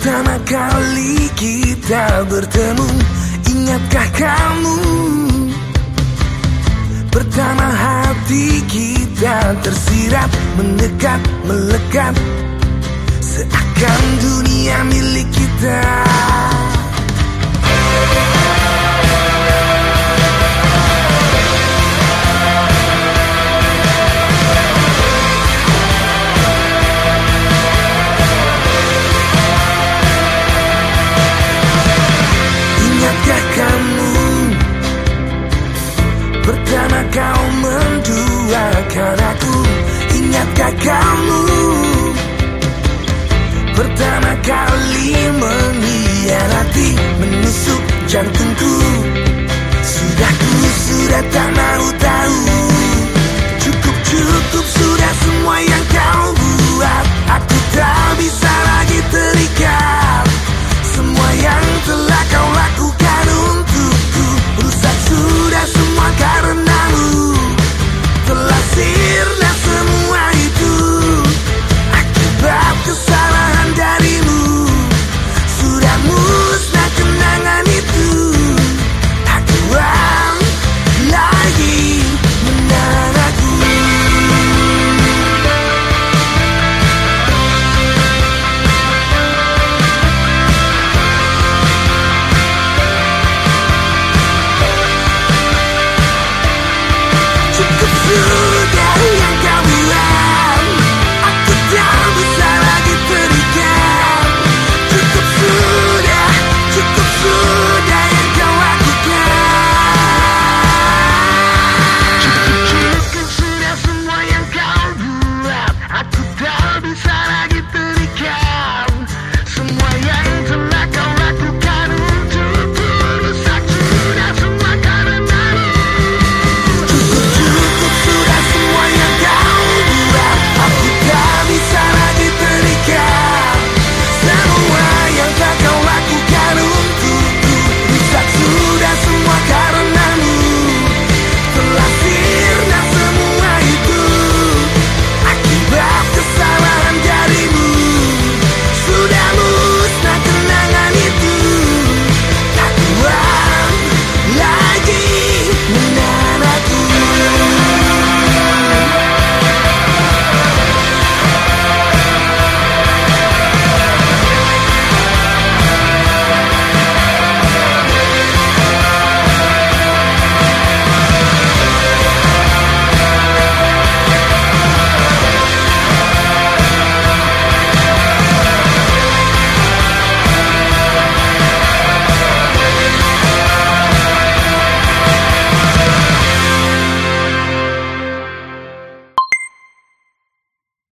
Pertama kali kita bertemu? Ingatkah kamu tersirat Mendekat, melekat. Seakan dunia milik kita mengkhianati Menusuk jantungku. Sudah ku sudah tak mau tahu get it